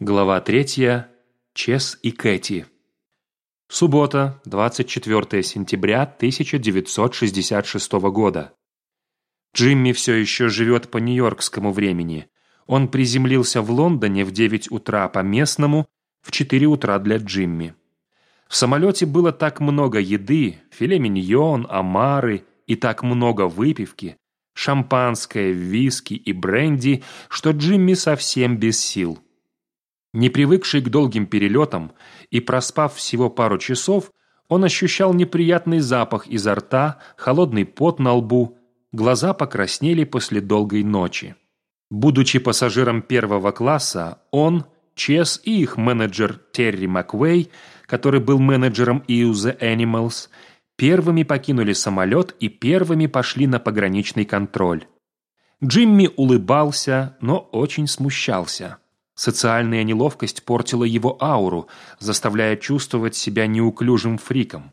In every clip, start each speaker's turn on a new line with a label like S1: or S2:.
S1: Глава третья. Чес и Кэти. Суббота, 24 сентября 1966 года. Джимми все еще живет по нью-йоркскому времени. Он приземлился в Лондоне в 9 утра по местному, в 4 утра для Джимми. В самолете было так много еды, филе миньон, омары и так много выпивки, шампанское, виски и бренди, что Джимми совсем без сил. Не привыкший к долгим перелетам и проспав всего пару часов, он ощущал неприятный запах изо рта, холодный пот на лбу, глаза покраснели после долгой ночи. Будучи пассажиром первого класса, он, Чес и их менеджер Терри Маквей, который был менеджером EU The Animals, первыми покинули самолет и первыми пошли на пограничный контроль. Джимми улыбался, но очень смущался. Социальная неловкость портила его ауру, заставляя чувствовать себя неуклюжим фриком.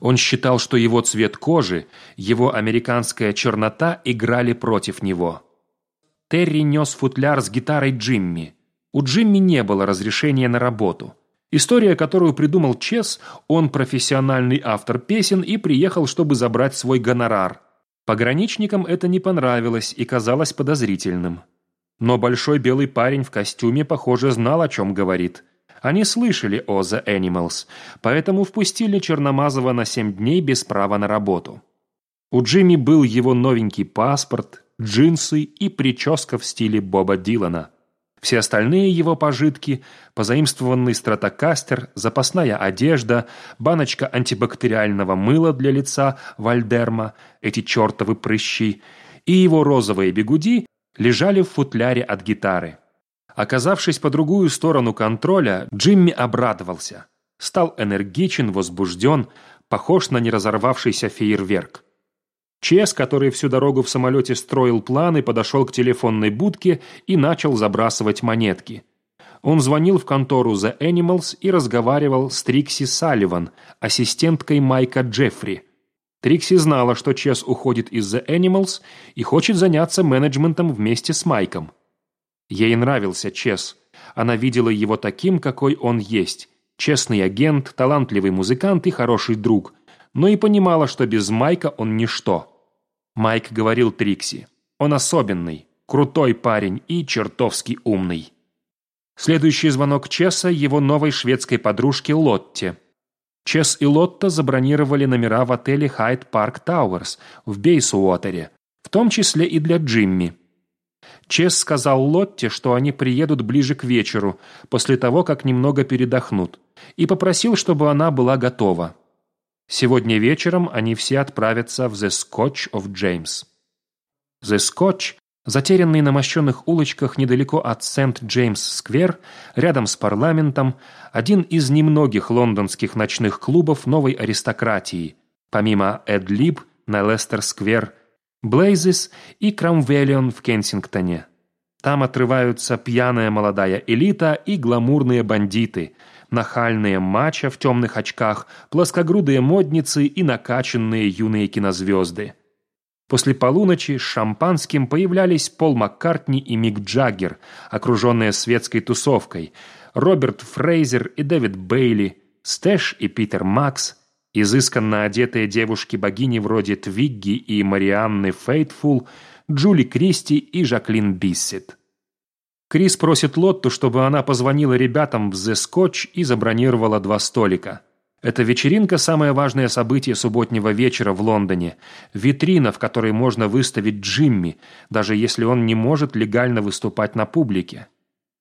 S1: Он считал, что его цвет кожи, его американская чернота играли против него. Терри нес футляр с гитарой Джимми. У Джимми не было разрешения на работу. История, которую придумал Чес, он профессиональный автор песен и приехал, чтобы забрать свой гонорар. Пограничникам это не понравилось и казалось подозрительным. Но большой белый парень в костюме, похоже, знал, о чем говорит. Они слышали о The Animals, поэтому впустили Черномазова на семь дней без права на работу. У Джимми был его новенький паспорт, джинсы и прическа в стиле Боба Дилана. Все остальные его пожитки – позаимствованный стратокастер, запасная одежда, баночка антибактериального мыла для лица Вальдерма, эти чертовы прыщи, и его розовые бегуди лежали в футляре от гитары. Оказавшись по другую сторону контроля, Джимми обрадовался. Стал энергичен, возбужден, похож на неразорвавшийся фейерверк. Чес, который всю дорогу в самолете строил планы, подошел к телефонной будке и начал забрасывать монетки. Он звонил в контору The Animals и разговаривал с Трикси Салливан, ассистенткой Майка Джеффри – Трикси знала, что Чес уходит из The Animals и хочет заняться менеджментом вместе с Майком. Ей нравился Чес. Она видела его таким, какой он есть. Честный агент, талантливый музыкант и хороший друг. Но и понимала, что без Майка он ничто. Майк говорил Трикси. Он особенный, крутой парень и чертовски умный. Следующий звонок Чеса его новой шведской подружке Лотте – Чес и Лотта забронировали номера в отеле Хайд Парк Тауэрс в Бейсуотере, в том числе и для Джимми. Чес сказал Лотте, что они приедут ближе к вечеру, после того, как немного передохнут, и попросил, чтобы она была готова. Сегодня вечером они все отправятся в The Scotch of James. The Scotch Затерянный на мощенных улочках недалеко от Сент-Джеймс-сквер, рядом с парламентом, один из немногих лондонских ночных клубов новой аристократии, помимо Эдлиб на Лестер-сквер, Блейзис и Крамвелион в Кенсингтоне. Там отрываются пьяная молодая элита и гламурные бандиты, нахальные мачо в темных очках, плоскогрудые модницы и накачанные юные кинозвезды – После полуночи с шампанским появлялись Пол Маккартни и Мик Джаггер, окруженные светской тусовкой, Роберт Фрейзер и Дэвид Бейли, Стэш и Питер Макс, изысканно одетые девушки-богини вроде Твигги и Марианны Фейтфул, Джули Кристи и Жаклин Биссет. Крис просит Лотту, чтобы она позвонила ребятам в The Scotch и забронировала два столика – эта вечеринка – самое важное событие субботнего вечера в Лондоне. Витрина, в которой можно выставить Джимми, даже если он не может легально выступать на публике.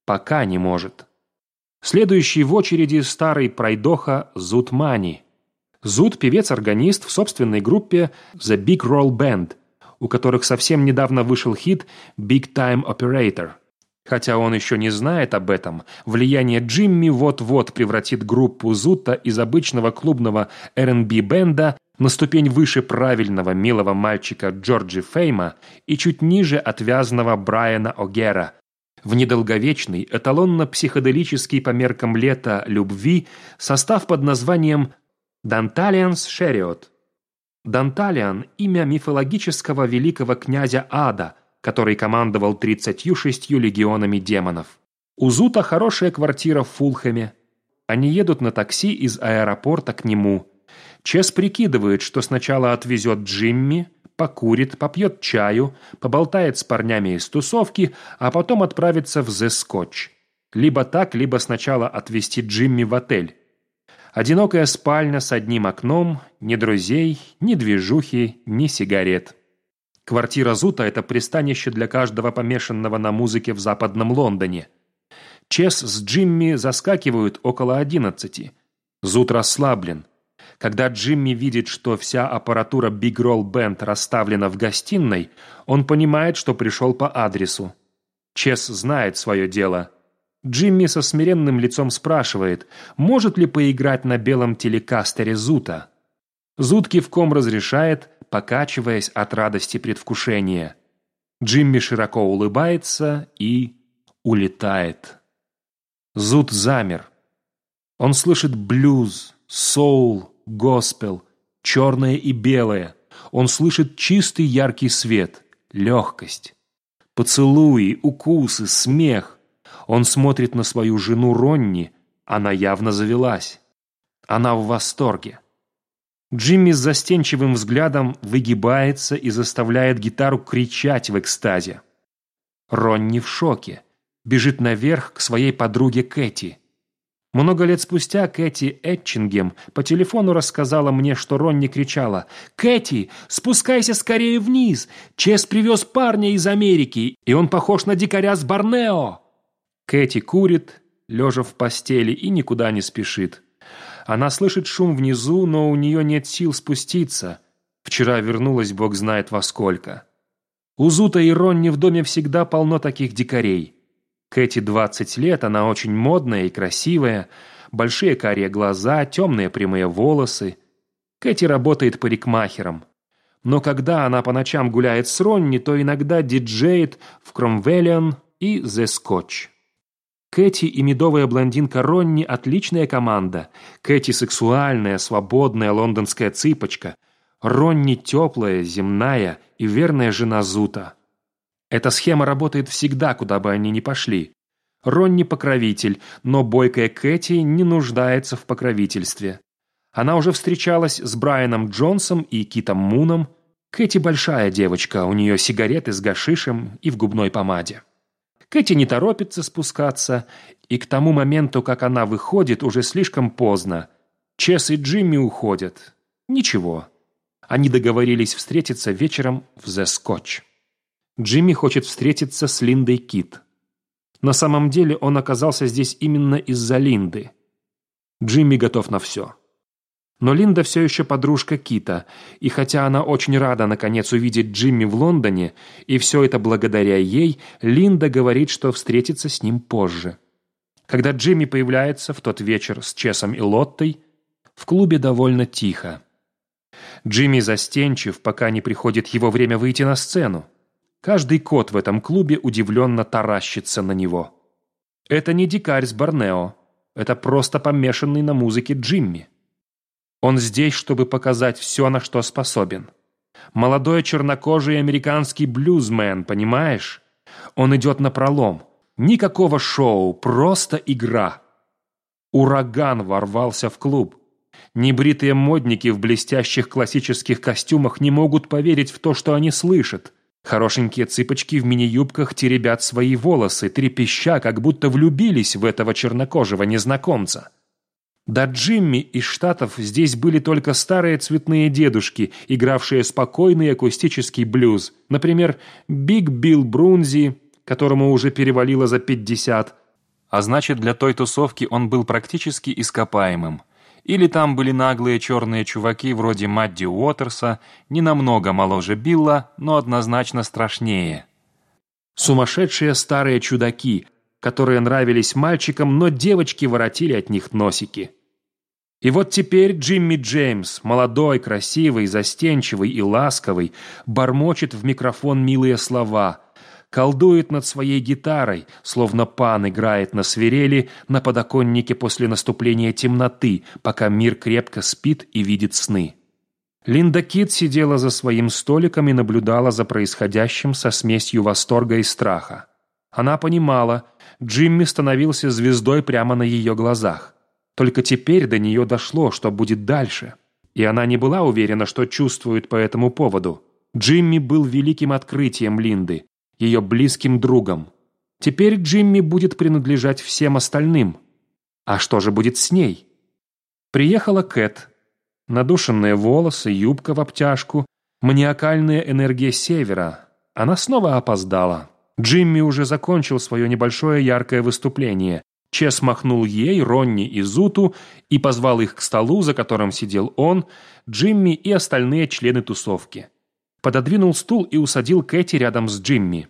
S1: Пока не может. Следующий в очереди старый пройдоха Зуд Мани. Зуд – певец-органист в собственной группе The Big Roll Band, у которых совсем недавно вышел хит Big Time Operator – Хотя он еще не знает об этом, влияние Джимми вот-вот превратит группу Зута из обычного клубного R&B-бенда на ступень выше правильного милого мальчика Джорджи Фейма и чуть ниже отвязного Брайана О'Гера. В недолговечный, эталонно-психоделический по меркам лета любви состав под названием «Данталианс Шериот». Данталиан – имя мифологического великого князя Ада – который командовал 36 легионами демонов. У Зута хорошая квартира в Фулхэме. Они едут на такси из аэропорта к нему. Чес прикидывает, что сначала отвезет Джимми, покурит, попьет чаю, поболтает с парнями из тусовки, а потом отправится в «The Scotch». Либо так, либо сначала отвезти Джимми в отель. Одинокая спальня с одним окном, ни друзей, ни движухи, ни сигарет. Квартира Зута – это пристанище для каждого помешанного на музыке в западном Лондоне. Чес с Джимми заскакивают около одиннадцати. Зут расслаблен. Когда Джимми видит, что вся аппаратура Big Roll Band расставлена в гостиной, он понимает, что пришел по адресу. Чес знает свое дело – Джимми со смиренным лицом спрашивает, может ли поиграть на белом телекастере Зута. Зут кивком разрешает, покачиваясь от радости предвкушения. Джимми широко улыбается и улетает. Зут замер. Он слышит блюз, соул, госпел, черное и белое. Он слышит чистый яркий свет, легкость. Поцелуи, укусы, смех – он смотрит на свою жену Ронни, она явно завелась. Она в восторге. Джимми с застенчивым взглядом выгибается и заставляет гитару кричать в экстазе. Ронни в шоке. Бежит наверх к своей подруге Кэти. Много лет спустя Кэти Этчингем по телефону рассказала мне, что Ронни кричала «Кэти, спускайся скорее вниз! Чес привез парня из Америки, и он похож на дикаря с Борнео!» Кэти курит, лежа в постели, и никуда не спешит. Она слышит шум внизу, но у нее нет сил спуститься. Вчера вернулась бог знает во сколько. У Зута и Ронни в доме всегда полно таких дикарей. Кэти 20 лет, она очень модная и красивая, большие карие глаза, темные прямые волосы. Кэти работает парикмахером. Но когда она по ночам гуляет с Ронни, то иногда диджеет в Кромвеллиан и The Scotch. Кэти и медовая блондинка Ронни – отличная команда. Кэти – сексуальная, свободная лондонская цыпочка. Ронни – теплая, земная и верная жена Зута. Эта схема работает всегда, куда бы они ни пошли. Ронни – покровитель, но бойкая Кэти не нуждается в покровительстве. Она уже встречалась с Брайаном Джонсом и Китом Муном. Кэти большая девочка, у нее сигареты с гашишем и в губной помаде. Кэти не торопится спускаться, и к тому моменту, как она выходит, уже слишком поздно. Чес и Джимми уходят. Ничего. Они договорились встретиться вечером в The Scotch. Джимми хочет встретиться с Линдой Кит. На самом деле он оказался здесь именно из-за Линды. Джимми готов на все. Но Линда все еще подружка Кита, и хотя она очень рада наконец увидеть Джимми в Лондоне, и все это благодаря ей, Линда говорит, что встретится с ним позже. Когда Джимми появляется в тот вечер с Чесом и Лоттой, в клубе довольно тихо. Джимми застенчив, пока не приходит его время выйти на сцену. Каждый кот в этом клубе удивленно таращится на него. Это не дикарь с Борнео, это просто помешанный на музыке Джимми. Он здесь, чтобы показать все, на что способен. Молодой чернокожий американский блюзмен, понимаешь? Он идет на пролом. Никакого шоу, просто игра. Ураган ворвался в клуб. Небритые модники в блестящих классических костюмах не могут поверить в то, что они слышат. Хорошенькие цыпочки в мини-юбках теребят свои волосы, трепеща, как будто влюбились в этого чернокожего незнакомца. До Джимми из Штатов здесь были только старые цветные дедушки, игравшие спокойный акустический блюз. Например, Биг Билл Брунзи, которому уже перевалило за 50, а значит, для той тусовки он был практически ископаемым. Или там были наглые черные чуваки вроде Мадди Уотерса, не намного моложе Билла, но однозначно страшнее. Сумасшедшие старые чудаки, которые нравились мальчикам, но девочки воротили от них носики. И вот теперь Джимми Джеймс, молодой, красивый, застенчивый и ласковый, бормочет в микрофон милые слова, колдует над своей гитарой, словно пан играет на свирели на подоконнике после наступления темноты, пока мир крепко спит и видит сны. Линда Кит сидела за своим столиком и наблюдала за происходящим со смесью восторга и страха. Она понимала, Джимми становился звездой прямо на ее глазах. Только теперь до нее дошло, что будет дальше. И она не была уверена, что чувствует по этому поводу. Джимми был великим открытием Линды, ее близким другом. Теперь Джимми будет принадлежать всем остальным. А что же будет с ней? Приехала Кэт. Надушенные волосы, юбка в обтяжку, маниакальная энергия севера. Она снова опоздала. Джимми уже закончил свое небольшое яркое выступление. Чес махнул ей, Ронни и Зуту и позвал их к столу, за которым сидел он, Джимми и остальные члены тусовки. Пододвинул стул и усадил Кэти рядом с Джимми.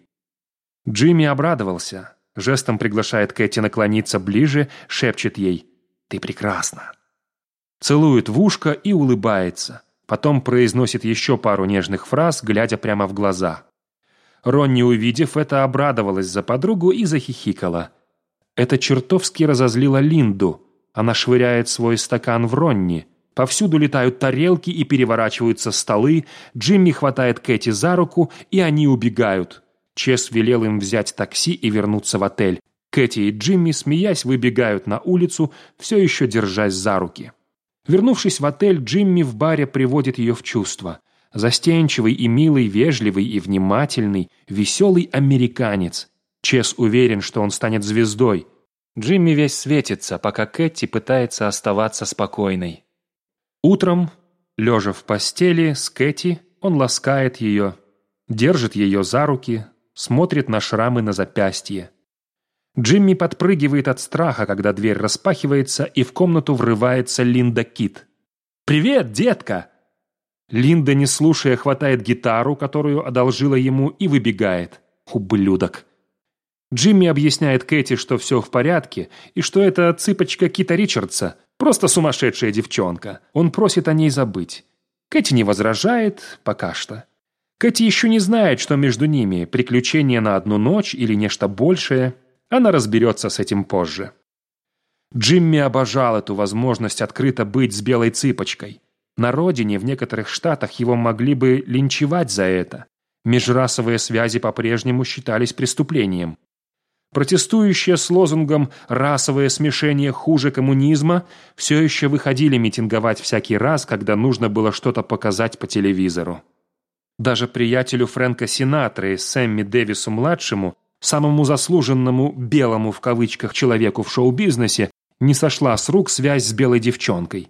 S1: Джимми обрадовался. Жестом приглашает Кэти наклониться ближе, шепчет ей «Ты прекрасна». Целует в ушко и улыбается. Потом произносит еще пару нежных фраз, глядя прямо в глаза. Ронни, увидев это, обрадовалась за подругу и захихикала. Это чертовски разозлило Линду. Она швыряет свой стакан в Ронни. Повсюду летают тарелки и переворачиваются столы. Джимми хватает Кэти за руку, и они убегают. Чес велел им взять такси и вернуться в отель. Кэти и Джимми, смеясь, выбегают на улицу, все еще держась за руки. Вернувшись в отель, Джимми в баре приводит ее в чувство. Застенчивый и милый, вежливый и внимательный, веселый американец. Чес уверен, что он станет звездой. Джимми весь светится, пока Кэти пытается оставаться спокойной. Утром, лежа в постели с Кэти, он ласкает ее, держит ее за руки, смотрит на шрамы на запястье. Джимми подпрыгивает от страха, когда дверь распахивается, и в комнату врывается Линда Кит. «Привет, детка!» Линда, не слушая, хватает гитару, которую одолжила ему, и выбегает. Ублюдок. Джимми объясняет Кэти, что все в порядке, и что это цыпочка Кита Ричардса, просто сумасшедшая девчонка. Он просит о ней забыть. Кэти не возражает, пока что. Кэти еще не знает, что между ними приключение на одну ночь или нечто большее. Она разберется с этим позже. Джимми обожал эту возможность открыто быть с белой цыпочкой. На родине, в некоторых штатах, его могли бы линчевать за это. Межрасовые связи по-прежнему считались преступлением. Протестующие с лозунгом «расовое смешение хуже коммунизма» все еще выходили митинговать всякий раз, когда нужно было что-то показать по телевизору. Даже приятелю Фрэнка Синатры, Сэмми Дэвису-младшему, самому заслуженному «белому» в кавычках человеку в шоу-бизнесе, не сошла с рук связь с белой девчонкой.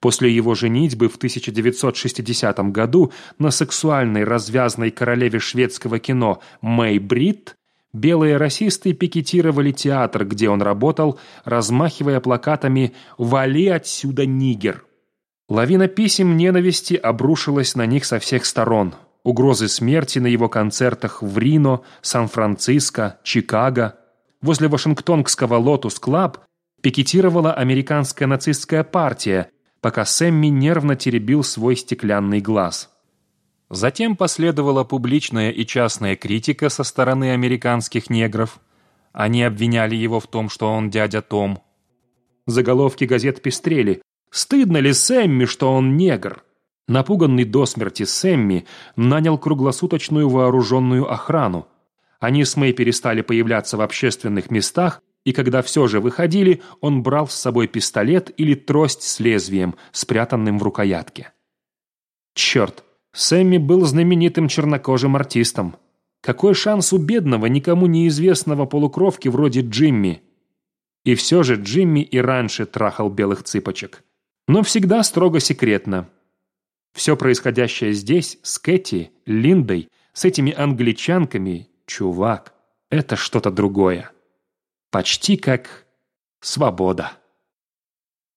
S1: После его женитьбы в 1960 году на сексуальной развязной королеве шведского кино Мэй Бритт белые расисты пикетировали театр, где он работал, размахивая плакатами «Вали отсюда, нигер!». Лавина писем ненависти обрушилась на них со всех сторон. Угрозы смерти на его концертах в Рино, Сан-Франциско, Чикаго. Возле Вашингтонского «Лотус Клаб» пикетировала американская нацистская партия, пока Сэмми нервно теребил свой стеклянный глаз. Затем последовала публичная и частная критика со стороны американских негров. Они обвиняли его в том, что он дядя Том. Заголовки газет пестрели Стыдно ли Сэмми, что он негр? Напуганный до смерти Сэмми нанял круглосуточную вооруженную охрану. Они с Мэй перестали появляться в общественных местах, и когда все же выходили, он брал с собой пистолет или трость с лезвием, спрятанным в рукоятке. Черт, Сэмми был знаменитым чернокожим артистом. Какой шанс у бедного, никому неизвестного полукровки вроде Джимми? И все же Джимми и раньше трахал белых цыпочек но всегда строго секретно. Все происходящее здесь с Кэти, Линдой, с этими англичанками, чувак, это что-то другое. Почти как свобода.